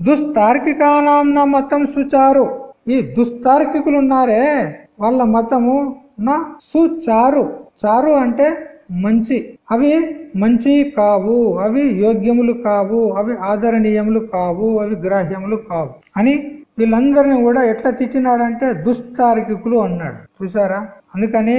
దుస్తార్కికానాంన మతం సుచారు. ఈ దుస్తార్కికులు ఉన్నారే వాళ్ళ మతము నా సుచారు. చారు అంటే మంచి. అవి మంచి కావు అవి యోగ్యములు కావు అవి ఆదరణీయములు కావు అవి గ్రాహ్యములు కావు అని వీళ్ళందరినీ కూడా ఎట్లా తిట్టినాడంటే దుస్తార్కికులు అన్నాడు. చూసారా అందుకని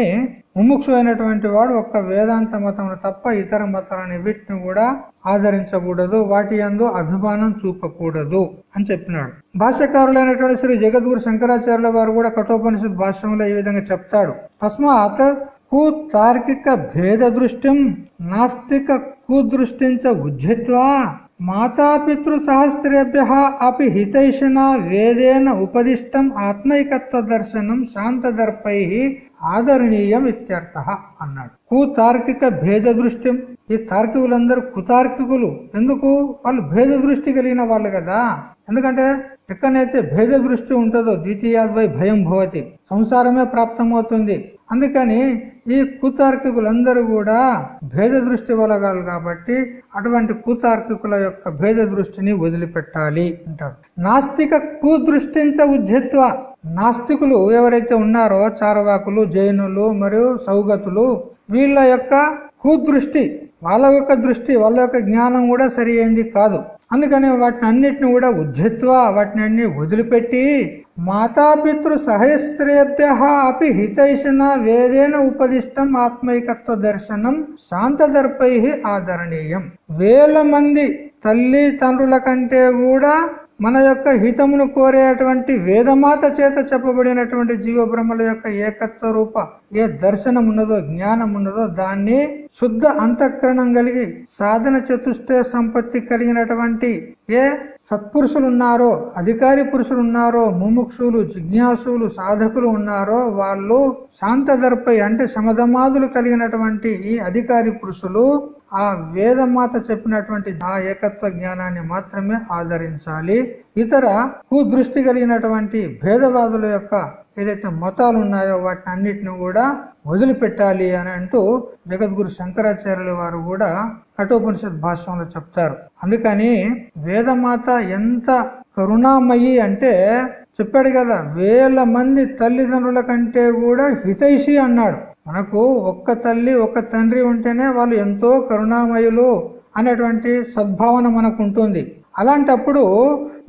ముముక్షు అయినటువంటి వాడు ఒక్క వేదాంత మతమును తప్ప ఇతర మతాలని వీటిని కూడా ఆదరించకూడదు వాటి యందు అభిమానం చూపకూడదు అని చెప్పినాడు. భాష్యకారులైనటువంటి శ్రీ జగద్గురు శంకరాచార్యుల వారు కూడా కఠోపనిషత్ భాష్యంలో ఈ విధంగా చెప్తాడు. తస్మాత్ కుతార్కిక భేద దృష్టిం నాస్తిక కుదృష్టించ ఉజ్జిత్వా మాతాపితృ సహస్రేభ్య అపి హితైషిన వేదేన ఉపదిష్టం ఆత్మైకత్వ దర్శనం శాంతదర్పై ఆదరణీయం ఇత్యర్థ అన్నాడు. కుతార్కిక భేద దృష్టి ఈ తార్కికులందరూ కుతార్కికులు. ఎందుకు? వాళ్ళు భేద దృష్టి కలిగిన వాళ్ళు కదా. ఎందుకంటే ఎక్కడైతే భేద దృష్టి ఉంటుందో ద్వితీయాద్వై భయం భవతి సంసారమే ప్రాప్తమవుతుంది. అందుకని ఈ కుతార్కికులందరూ కూడా భేద దృష్టి వలగాలి కాబట్టి అటువంటి కుతార్కికుల యొక్క భేద దృష్టిని వదిలిపెట్టాలి అంటాడు నాస్తిక కుదృష్టించ ఉజ్జిత్వ నాస్తికులు ఎవరైతే ఉన్నారో చారవాకులు జైనులు మరియు సౌగతులు వీళ్ళ యొక్క కుదృష్టి వాళ్ళ యొక్క దృష్టి వాళ్ళ యొక్క జ్ఞానం కూడా సరి కాదు. అందుకని వాటిని అన్నిటిని కూడా ఉద్యత్వ వాటిని అన్ని వదిలిపెట్టి మాతాపితృ సహస్రేభ్య అపి హితైషణ వేదేన ఉపదిష్టం ఆత్మైకత్వ దర్శనం శాంతదర్పై ఆదరణీయం. వేల మంది తల్లి తండ్రుల కంటే కూడా మన యొక్క హితమును కోరేటువంటి వేదమాత చేత చెప్పబడినటువంటి జీవబ్రహ్మల యొక్క ఏకత్వ రూప ఏ దర్శనం ఉన్నదో జ్ఞానం ఉన్నదో దాన్ని శుద్ధ అంతఃకరణం కలిగి సాధన చతుష్ట సంపత్తి కలిగినటువంటి ఏ సత్పురుషులు ఉన్నారో అధికారి పురుషులు ఉన్నారో ముముక్షులు జిజ్ఞాసులు సాధకులు ఉన్నారో వాళ్ళు శాంతదర్పై అంటే శమధమాదులు కలిగినటువంటి ఈ అధికారి పురుషులు ఆ వేదమాత చెప్పినటువంటి ఆ ఏకత్వ జ్ఞానాన్ని మాత్రమే ఆదరించాలి. ఇతర కుదృష్టి కలిగినటువంటి భేదవాదుల యొక్క ఏదైతే మతాలు ఉన్నాయో వాటిని అన్నిటిని కూడా వదిలిపెట్టాలి అని అంటూ జగద్గురు శంకరాచార్యుల వారు కూడా కఠోపనిషత్ భాషంలో చెప్తారు. అందుకని వేదమాత ఎంత కరుణామయి అంటే చెప్పాడు కదా వేల మంది తల్లిదండ్రుల కంటే కూడా హితైషి అన్నాడు. మనకు ఒక్క తల్లి ఒక్క తండ్రి ఉంటేనే వాళ్ళు ఎంతో కరుణామయులు అనేటువంటి సద్భావన మనకు ఉంటుంది. అలాంటప్పుడు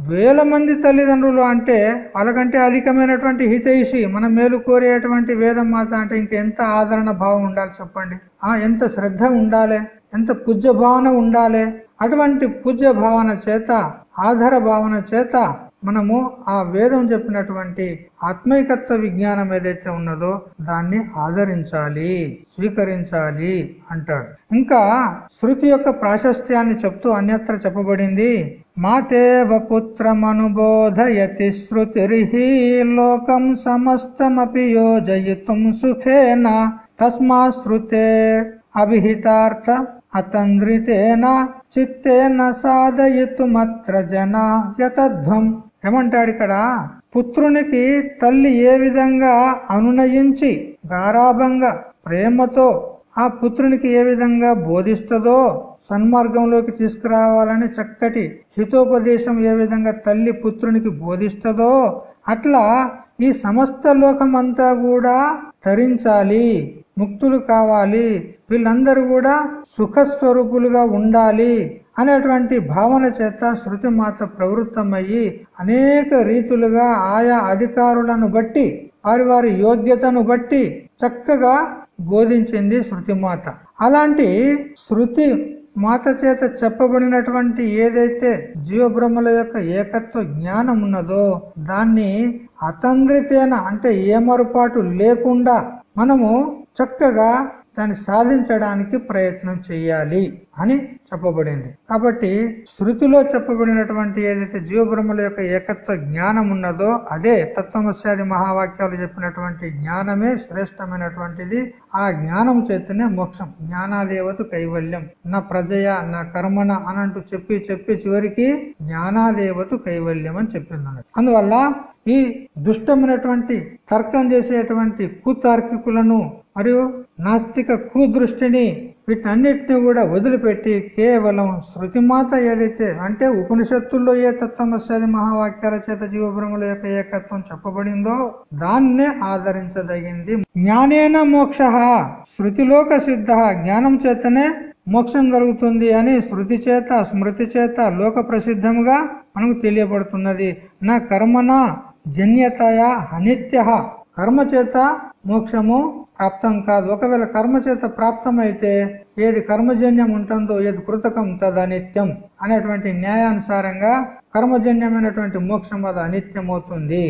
వేల మంది తల్లిదండ్రులు అంటే వాళ్ళకంటే అధికమైనటువంటి హితైషి. మన మేలు కోరేటువంటి వేదమాత అంటే ఇంకెంత ఆదరణ భావం ఉండాలి చెప్పండి? ఆ ఎంత శ్రద్ధ ఉండాలి? ఎంత పూజ్య భావన ఉండాలి? అటువంటి పూజ్య భావన చేత ఆధార భావన చేత మనము ఆ వేదం చెప్పినటువంటి ఆత్మైకత్వ విజ్ఞానం ఏదైతే ఉన్నదో దాన్ని ఆదరించాలి స్వీకరించాలి అంటాడు. ఇంకా శృతి యొక్క ప్రాశస్త్యాన్ని చెప్తూ అన్యత్ర చెప్పబడింది. మాతేవ పుత్రమనుబోధయతి శృతిర్హి లోకం సమస్తమపి యోజయితుం సుఖేన తస్మా శృతే అభిహితార్థ అతంద్రితేన చిత్తేన సాధయితుమత్ర జన యతధ్వం. ఏమంటాడు ఇక్కడ పుత్రునికి తల్లి ఏ విధంగా అనునయించి గారాభంగా ప్రేమతో ఆ పుత్రునికి ఏ విధంగా బోధిస్తుందో సన్మార్గంలోకి తీసుకురావాలని చక్కటి హితోపదేశం ఏ విధంగా తల్లి పుత్రునికి బోధిస్తుందో అట్లా ఈ సమస్త లోకమంతా కూడా తరించాలి ముక్తులు కావాలి వీళ్ళందరూ కూడా సుఖస్వరూపులుగా ఉండాలి అనేటువంటి భావన చేత శృతి మాత ప్రవృత్తమయ్యి అనేక రీతులుగా ఆయా అధికారులను బట్టి వారి వారి యోగ్యతను బట్టి చక్కగా బోధించింది శృతిమాత అలాంటి శృతి మాత చేత చెప్పబడినటువంటి ఏదైతే జీవబ్రహ్మల యొక్క ఏకత్వ జ్ఞానం ఉన్నదో దాన్ని అతంద్రితేన అంటే ఏమరుపాటు లేకుండా మనము చక్కగా దాన్ని సాధించడానికి ప్రయత్నం చేయాలి అని చెప్పబడింది. కాబట్టి శృతిలో చెప్పబడినటువంటి ఏదైతే జీవబ్రహ్మల యొక్క ఏకత్వ జ్ఞానం ఉన్నదో అదే తత్వమస్యాది మహావాక్యాలు చెప్పినటువంటి జ్ఞానమే శ్రేష్టమైనటువంటిది. ఆ జ్ఞానం చేతనే మోక్షం జ్ఞానాదేవత కైవల్యం. నా ప్రజయ నా కర్మణ అనంటూ చెప్పి చెప్పి చివరికి జ్ఞానాదేవత కైవల్యం అని చెప్పింది అందువల్ల ఈ దుష్టమైనటువంటి తర్కం చేసేటువంటి కుతార్కికులను మరియు నాస్తిక కుదృష్టిని వీటన్నిటిని కూడా వదిలిపెట్టి కేవలం శృతిమాత ఏదైతే అంటే ఉపనిషత్తుల్లో ఏ తత్వమస్యాది మహావాక్యాల చేత జీవబ్రహ్మల యొక్క ఏకత్వం చెప్పబడిందో దాన్నే ఆదరించదగింది. జ్ఞానేన మోక్ష. శృతిలోక సిద్ధ. జ్ఞానం చేతనే మోక్షం కలుగుతుంది అని శృతి చేత స్మృతి చేత లోక ప్రసిద్ధంగా మనకు తెలియబడుతున్నది. నా కర్మన జన్యతయ అనిత్య. కర్మచేత మోక్షము ప్రాప్తం కాదు. ఒకవేళ కర్మచేత ప్రాప్తమైతే ఏది కర్మజన్యం ఉంటుందో ఏది కృతకం తదనిత్యం అనేటువంటి న్యాయానుసారంగా కర్మజన్యమైనటువంటి మోక్షం అది అనిత్యం అవుతుంది